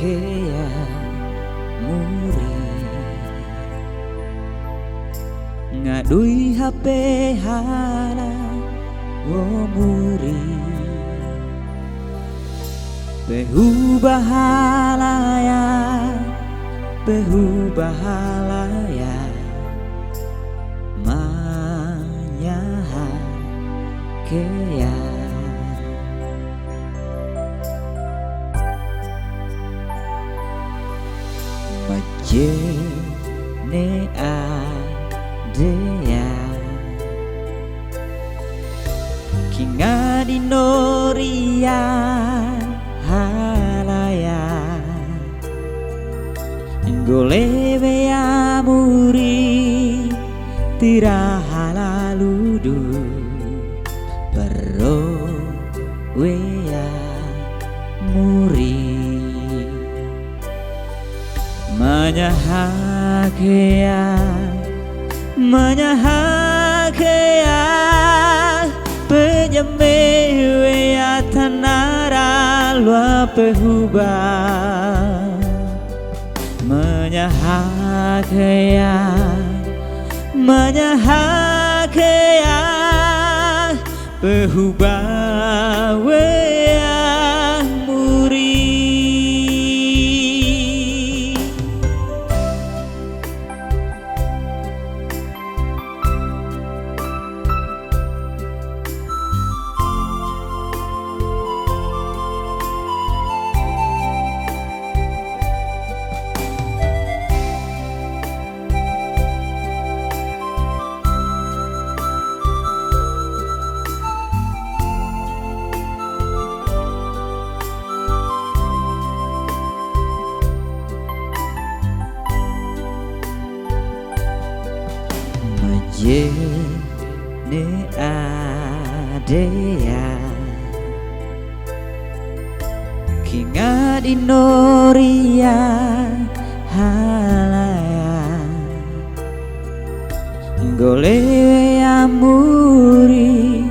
kea muri ngadui HP hala wo muri Behu bahala ya Behu bahala ya Manyaha kea Maje ne adea Kinga di noria halaya. Golebe amuri tira halaludu Pero wea Menyahakea Menyahakea Penyemewe tanara lua pehuba Menyahakea Menyahakea Pehuba Ne adea Kinga di noria halaya. Gole amuri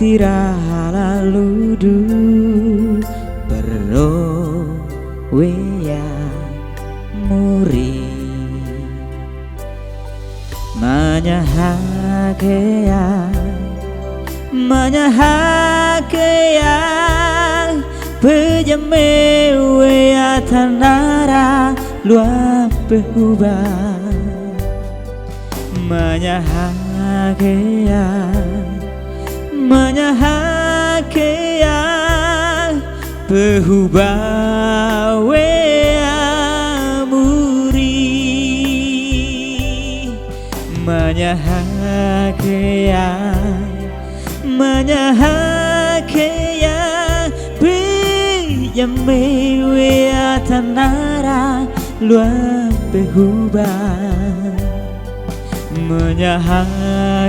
tira halaludu Bero wea muri 만약하게야 만약하게야 부자매웨야 타나라 루아페후바 만약하게야 만약하게야 부후바웨 Menyahakea Menyahakea Piyamewe tanara Lua pehuba Menyahakea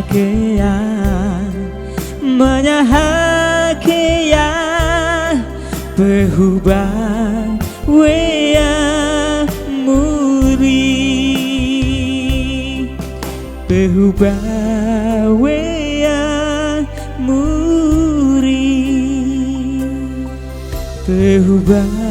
Menyahakea Pehuba wea Pehuba wea muri. Pehuba wea